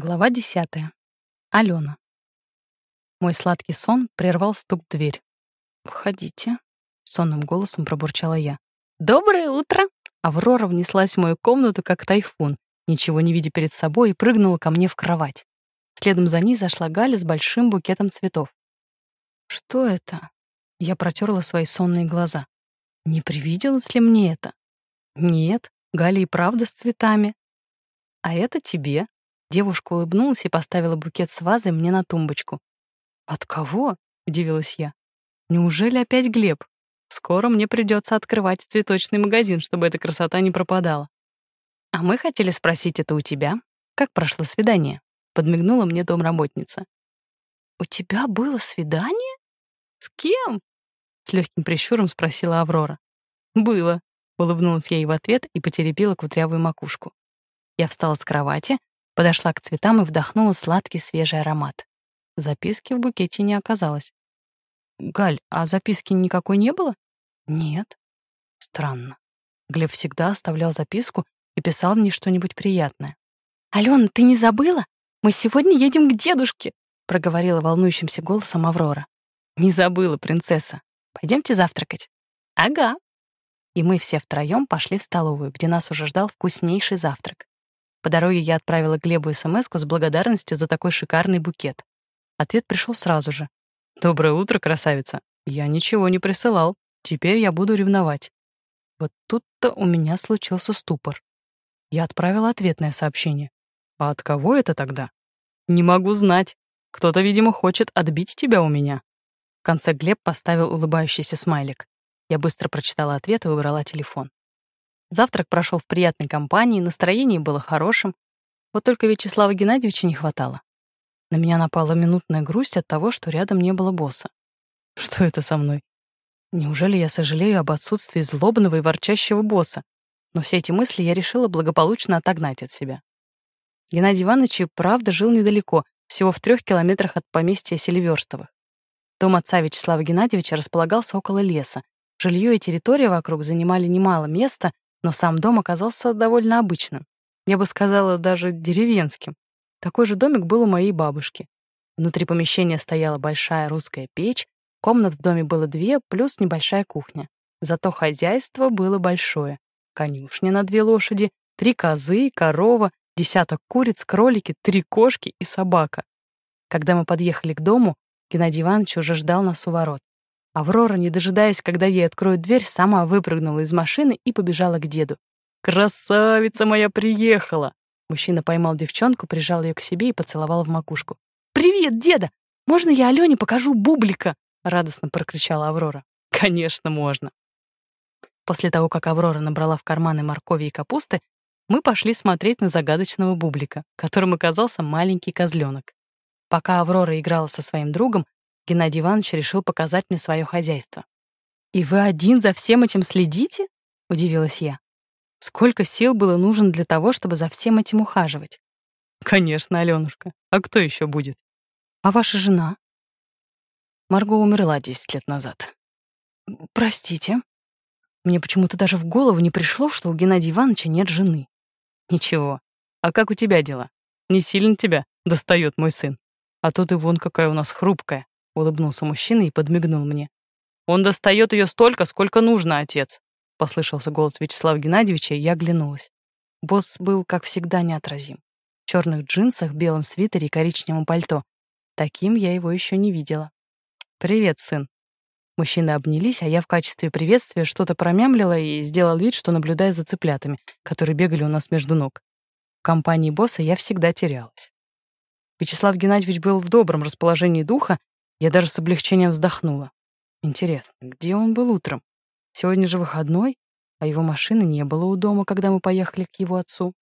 Глава десятая. Алена. Мой сладкий сон прервал стук в дверь. «Входите», — сонным голосом пробурчала я. «Доброе утро!» Аврора внеслась в мою комнату, как тайфун, ничего не видя перед собой, и прыгнула ко мне в кровать. Следом за ней зашла Галя с большим букетом цветов. «Что это?» Я протерла свои сонные глаза. Не привиделось ли мне это? Нет, Галя и правда с цветами. А это тебе, Девушка улыбнулась и поставила букет с вазой мне на тумбочку. «От кого?» — удивилась я. «Неужели опять Глеб? Скоро мне придется открывать цветочный магазин, чтобы эта красота не пропадала». «А мы хотели спросить это у тебя. Как прошло свидание?» — подмигнула мне домработница. «У тебя было свидание? С кем?» — с легким прищуром спросила Аврора. «Было», — улыбнулась я ей в ответ и потеребила кудрявую макушку. Я встала с кровати, Подошла к цветам и вдохнула сладкий свежий аромат. Записки в букете не оказалось. «Галь, а записки никакой не было?» «Нет». Странно. Глеб всегда оставлял записку и писал мне что-нибудь приятное. «Алена, ты не забыла? Мы сегодня едем к дедушке», проговорила волнующимся голосом Аврора. «Не забыла, принцесса. Пойдемте завтракать». «Ага». И мы все втроем пошли в столовую, где нас уже ждал вкуснейший завтрак. По дороге я отправила Глебу смс с благодарностью за такой шикарный букет. Ответ пришел сразу же. «Доброе утро, красавица. Я ничего не присылал. Теперь я буду ревновать». Вот тут-то у меня случился ступор. Я отправила ответное сообщение. «А от кого это тогда?» «Не могу знать. Кто-то, видимо, хочет отбить тебя у меня». В конце Глеб поставил улыбающийся смайлик. Я быстро прочитала ответ и убрала телефон. Завтрак прошел в приятной компании, настроение было хорошим. Вот только Вячеслава Геннадьевича не хватало. На меня напала минутная грусть от того, что рядом не было босса. Что это со мной? Неужели я сожалею об отсутствии злобного и ворчащего босса? Но все эти мысли я решила благополучно отогнать от себя. Геннадий Иванович и правда жил недалеко, всего в трех километрах от поместья Селиверстовых. Дом отца Вячеслава Геннадьевича располагался около леса. Жилье и территория вокруг занимали немало места, но сам дом оказался довольно обычным. Я бы сказала, даже деревенским. Такой же домик был у моей бабушки. Внутри помещения стояла большая русская печь, комнат в доме было две, плюс небольшая кухня. Зато хозяйство было большое. Конюшня на две лошади, три козы, корова, десяток куриц, кролики, три кошки и собака. Когда мы подъехали к дому, Геннадий Иванович уже ждал нас у ворот. Аврора, не дожидаясь, когда ей откроют дверь, сама выпрыгнула из машины и побежала к деду. «Красавица моя приехала!» Мужчина поймал девчонку, прижал ее к себе и поцеловал в макушку. «Привет, деда! Можно я Алене покажу бублика?» — радостно прокричала Аврора. «Конечно, можно!» После того, как Аврора набрала в карманы моркови и капусты, мы пошли смотреть на загадочного бублика, которым оказался маленький козленок. Пока Аврора играла со своим другом, Геннадий Иванович решил показать мне свое хозяйство. «И вы один за всем этим следите?» — удивилась я. «Сколько сил было нужно для того, чтобы за всем этим ухаживать?» «Конечно, Алёнушка. А кто еще будет?» «А ваша жена?» Марго умерла 10 лет назад. «Простите?» Мне почему-то даже в голову не пришло, что у Геннадия Ивановича нет жены. «Ничего. А как у тебя дела? Не сильно тебя достает мой сын. А тут и вон какая у нас хрупкая улыбнулся мужчина и подмигнул мне. Он достает ее столько, сколько нужно, отец, послышался голос Вячеслава Геннадьевича, и я оглянулась. Босс был, как всегда, неотразим. В черных джинсах, белом свитере и коричневом пальто. Таким я его еще не видела. «Привет, сын». Мужчины обнялись, а я в качестве приветствия что-то промямлила и сделал вид, что наблюдаю за цыплятами, которые бегали у нас между ног. В компании босса я всегда терялась. Вячеслав Геннадьевич был в добром расположении духа я даже с облегчением вздохнула. Интересно, где он был утром? Сегодня же выходной, а его машины не было у дома, когда мы поехали к его отцу.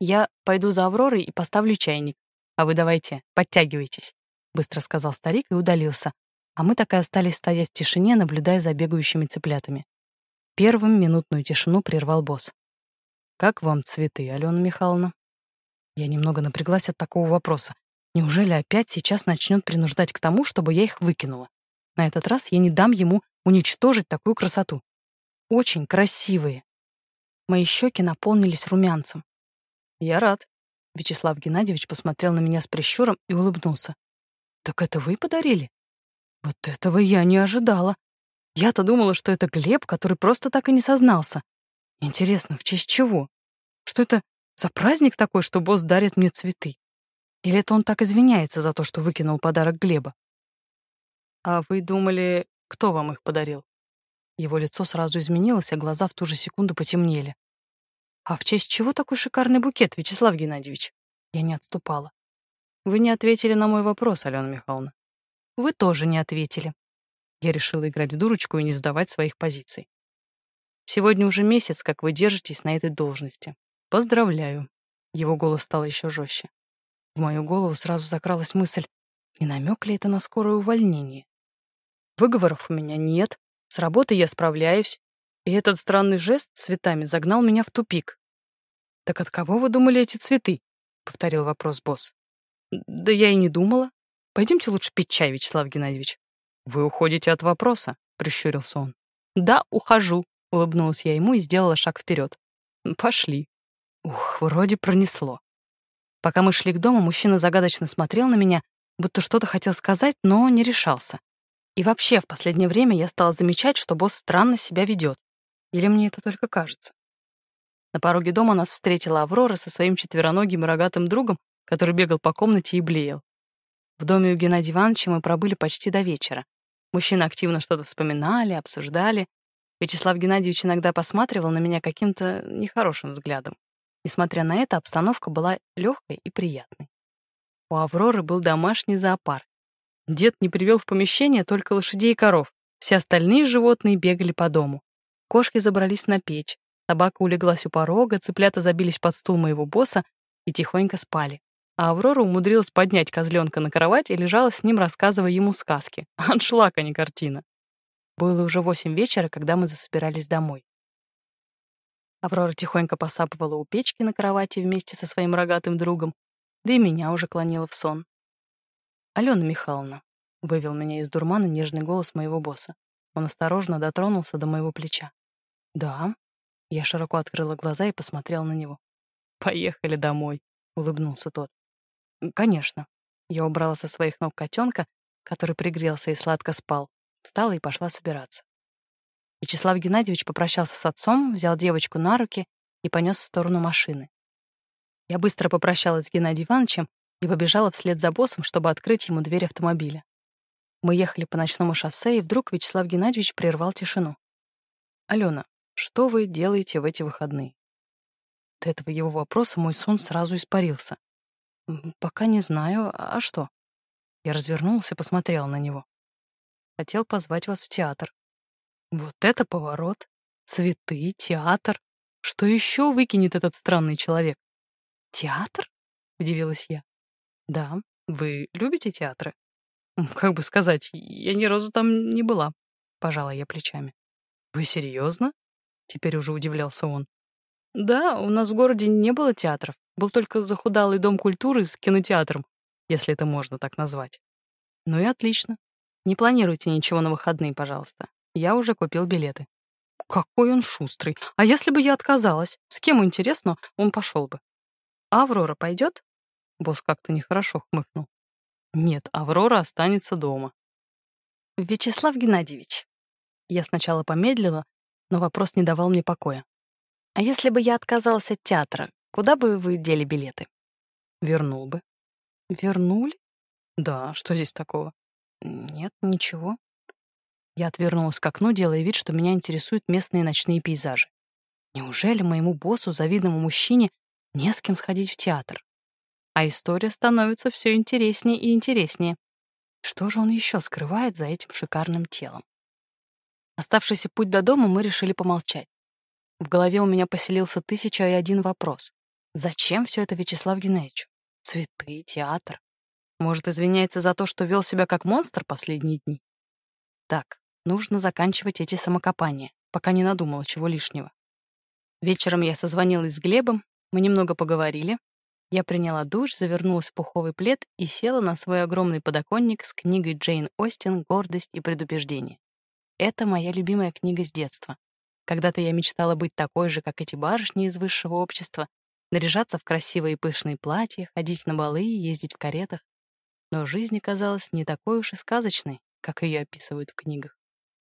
«Я пойду за Авророй и поставлю чайник, а вы давайте, подтягивайтесь», — быстро сказал старик и удалился, а мы так и остались стоять в тишине, наблюдая за бегающими цыплятами. Первым минутную тишину прервал босс. «Как вам цветы, Алена Михайловна?» Я немного напряглась от такого вопроса. Неужели опять сейчас начнет принуждать к тому, чтобы я их выкинула? На этот раз я не дам ему уничтожить такую красоту. Очень красивые. Мои щеки наполнились румянцем. Я рад. Вячеслав Геннадьевич посмотрел на меня с прищуром и улыбнулся. «Так это вы подарили?» «Вот этого я не ожидала. Я-то думала, что это Глеб, который просто так и не сознался. Интересно, в честь чего? Что это за праздник такой, что босс дарит мне цветы? Или это он так извиняется за то, что выкинул подарок Глеба? А вы думали, кто вам их подарил? Его лицо сразу изменилось, а глаза в ту же секунду потемнели. А в честь чего такой шикарный букет, Вячеслав Геннадьевич? Я не отступала. Вы не ответили на мой вопрос, Алена Михайловна. Вы тоже не ответили. Я решила играть в дурочку и не сдавать своих позиций. Сегодня уже месяц, как вы держитесь на этой должности. Поздравляю. Его голос стал еще жестче. В мою голову сразу закралась мысль, не намек ли это на скорое увольнение? Выговоров у меня нет, с работой я справляюсь, и этот странный жест цветами загнал меня в тупик. «Так от кого вы думали эти цветы?» — повторил вопрос босс. «Да я и не думала. Пойдемте лучше пить чай, Вячеслав Геннадьевич». «Вы уходите от вопроса», — прищурился он. «Да, ухожу», — улыбнулась я ему и сделала шаг вперед. «Пошли». Ух, вроде пронесло. Пока мы шли к дому, мужчина загадочно смотрел на меня, будто что-то хотел сказать, но не решался. И вообще, в последнее время я стала замечать, что босс странно себя ведет. Или мне это только кажется? На пороге дома нас встретила Аврора со своим четвероногим и рогатым другом, который бегал по комнате и блеял. В доме у Геннадия Ивановича мы пробыли почти до вечера. Мужчины активно что-то вспоминали, обсуждали. Вячеслав Геннадьевич иногда посматривал на меня каким-то нехорошим взглядом. Несмотря на это, обстановка была легкой и приятной. У Авроры был домашний зоопарк. Дед не привел в помещение только лошадей и коров. Все остальные животные бегали по дому. Кошки забрались на печь, собака улеглась у порога, цыплята забились под стул моего босса и тихонько спали. А Аврора умудрилась поднять козленка на кровать и лежала с ним, рассказывая ему сказки. Аншлаг, а не картина. Было уже восемь вечера, когда мы засобирались домой. Аврора тихонько посапывала у печки на кровати вместе со своим рогатым другом, да и меня уже клонила в сон. «Алена Михайловна», — вывел меня из дурмана нежный голос моего босса. Он осторожно дотронулся до моего плеча. «Да». Я широко открыла глаза и посмотрела на него. «Поехали домой», — улыбнулся тот. «Конечно». Я убрала со своих ног котенка, который пригрелся и сладко спал, встала и пошла собираться. Вячеслав Геннадьевич попрощался с отцом, взял девочку на руки и понес в сторону машины. Я быстро попрощалась с Геннадием Ивановичем и побежала вслед за боссом, чтобы открыть ему дверь автомобиля. Мы ехали по ночному шоссе, и вдруг Вячеслав Геннадьевич прервал тишину. «Алена, что вы делаете в эти выходные?» От этого его вопроса мой сон сразу испарился. «Пока не знаю. А что?» Я развернулся и посмотрел на него. «Хотел позвать вас в театр». Вот это поворот. Цветы, театр. Что еще выкинет этот странный человек? Театр? Удивилась я. Да, вы любите театры? Как бы сказать, я ни разу там не была. Пожала я плечами. Вы серьезно? Теперь уже удивлялся он. Да, у нас в городе не было театров. Был только захудалый дом культуры с кинотеатром, если это можно так назвать. Ну и отлично. Не планируйте ничего на выходные, пожалуйста. Я уже купил билеты. Какой он шустрый. А если бы я отказалась? С кем, интересно, он пошел бы? Аврора пойдет? Босс как-то нехорошо хмыкнул. Нет, Аврора останется дома. Вячеслав Геннадьевич. Я сначала помедлила, но вопрос не давал мне покоя. А если бы я отказалась от театра, куда бы вы дели билеты? Вернул бы. Вернули? Да, что здесь такого? Нет, ничего. Я отвернулась к окну, делая вид, что меня интересуют местные ночные пейзажи. Неужели моему боссу, завидному мужчине, не с кем сходить в театр? А история становится все интереснее и интереснее. Что же он еще скрывает за этим шикарным телом? Оставшийся путь до дома мы решили помолчать. В голове у меня поселился тысяча и один вопрос. Зачем все это Вячеслав Геннадьевичу? Цветы, театр. Может, извиняется за то, что вел себя как монстр последние дни? Так, Нужно заканчивать эти самокопания, пока не надумала чего лишнего. Вечером я созвонилась с Глебом, мы немного поговорили. Я приняла душ, завернулась в пуховый плед и села на свой огромный подоконник с книгой Джейн Остин «Гордость и предубеждение». Это моя любимая книга с детства. Когда-то я мечтала быть такой же, как эти барышни из высшего общества, наряжаться в красивые пышные платья, ходить на балы и ездить в каретах. Но жизнь оказалась не такой уж и сказочной, как ее описывают в книгах.